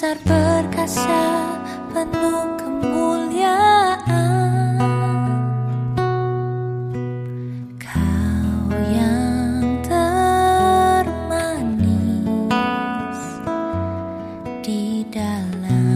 besar perkasa penuh kemuliaan. Kau yang termanis di dalam